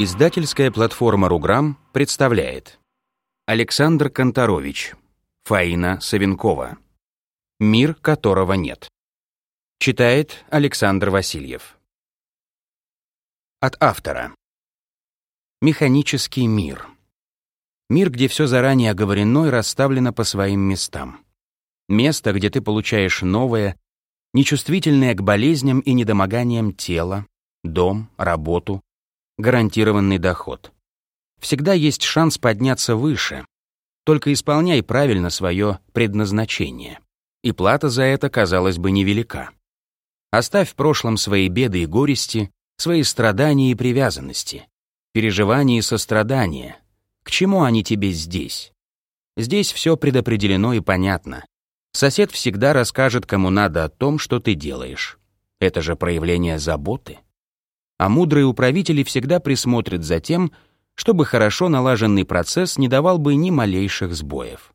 Издательская платформа «Руграм» представляет Александр Конторович, Фаина Савенкова «Мир, которого нет». Читает Александр Васильев. От автора. Механический мир. Мир, где все заранее оговорено и расставлено по своим местам. Место, где ты получаешь новое, нечувствительное к болезням и недомоганиям тело, дом, работу, гарантированный доход. Всегда есть шанс подняться выше. Только исполняй правильно свое предназначение. И плата за это, казалось бы, невелика. Оставь в прошлом свои беды и горести, свои страдания и привязанности, переживания и сострадания. К чему они тебе здесь? Здесь все предопределено и понятно. Сосед всегда расскажет, кому надо о том, что ты делаешь. Это же проявление заботы а мудрые управители всегда присмотрят за тем, чтобы хорошо налаженный процесс не давал бы ни малейших сбоев.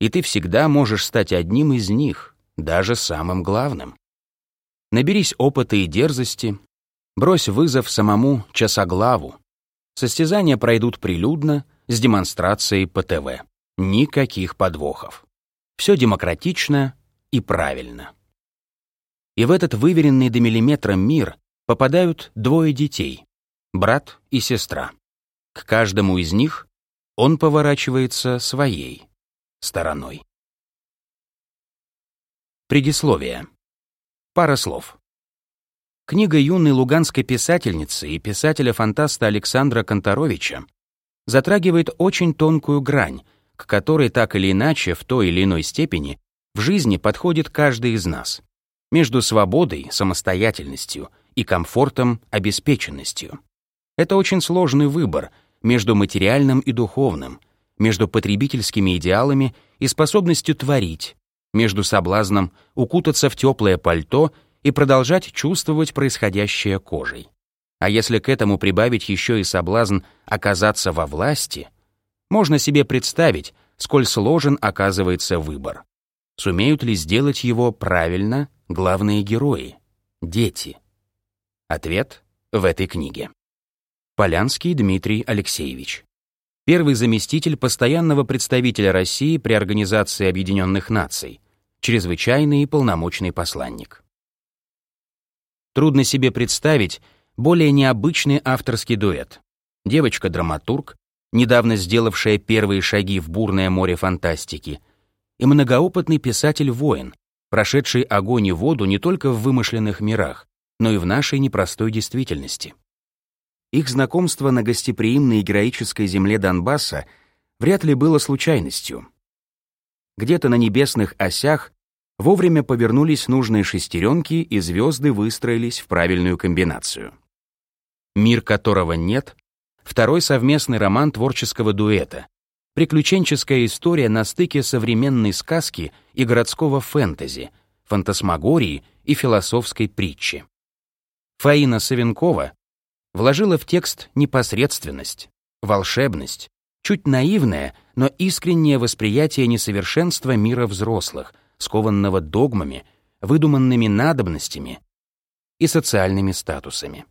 И ты всегда можешь стать одним из них, даже самым главным. Наберись опыта и дерзости, брось вызов самому часоглаву. Состязания пройдут прилюдно, с демонстрацией по ТВ. Никаких подвохов. Все демократично и правильно. И в этот выверенный до миллиметра мир попадают двое детей, брат и сестра. К каждому из них он поворачивается своей стороной. Предисловие. Пара слов. Книга юной луганской писательницы и писателя-фантаста Александра Конторовича затрагивает очень тонкую грань, к которой так или иначе в той или иной степени в жизни подходит каждый из нас. Между свободой, самостоятельностью — и комфортом, обеспеченностью. Это очень сложный выбор между материальным и духовным, между потребительскими идеалами и способностью творить, между соблазном укутаться в теплое пальто и продолжать чувствовать происходящее кожей. А если к этому прибавить еще и соблазн оказаться во власти, можно себе представить, сколь сложен оказывается выбор. Сумеют ли сделать его правильно главные герои — дети? Ответ в этой книге. Полянский Дмитрий Алексеевич. Первый заместитель постоянного представителя России при Организации Объединенных Наций, чрезвычайный и полномочный посланник. Трудно себе представить более необычный авторский дуэт. Девочка-драматург, недавно сделавшая первые шаги в бурное море фантастики, и многоопытный писатель-воин, прошедший огонь и воду не только в вымышленных мирах, но и в нашей непростой действительности. Их знакомство на гостеприимной и героической земле Донбасса вряд ли было случайностью. Где-то на небесных осях вовремя повернулись нужные шестеренки, и звезды выстроились в правильную комбинацию. «Мир которого нет» — второй совместный роман творческого дуэта, приключенческая история на стыке современной сказки и городского фэнтези, фантасмагории и философской притчи. Фаина Савенкова вложила в текст непосредственность, волшебность, чуть наивное, но искреннее восприятие несовершенства мира взрослых, скованного догмами, выдуманными надобностями и социальными статусами.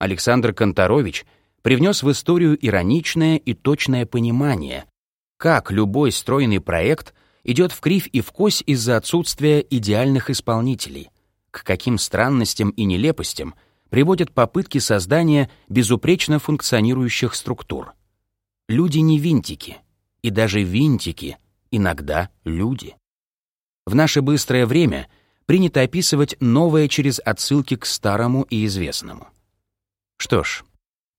Александр Конторович привнес в историю ироничное и точное понимание, как любой стройный проект идет в кривь и в кось из-за отсутствия идеальных исполнителей, к каким странностям и нелепостям приводят попытки создания безупречно функционирующих структур. Люди не винтики, и даже винтики иногда люди. В наше быстрое время принято описывать новое через отсылки к старому и известному. Что ж,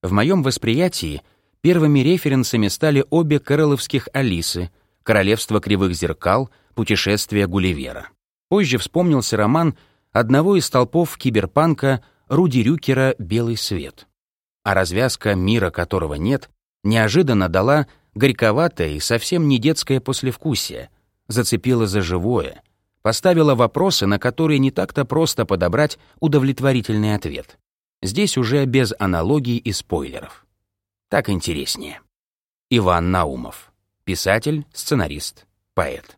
в моем восприятии первыми референсами стали обе кэроловских «Алисы», «Королевство кривых зеркал», «Путешествие Гулливера». Позже вспомнился роман одного из толпов киберпанка Руди Рюкера «Белый свет». А развязка «Мира, которого нет» неожиданно дала горьковатое и совсем не детское послевкусие, зацепила за живое, поставила вопросы, на которые не так-то просто подобрать удовлетворительный ответ. Здесь уже без аналогий и спойлеров. Так интереснее. Иван Наумов. Писатель, сценарист, поэт.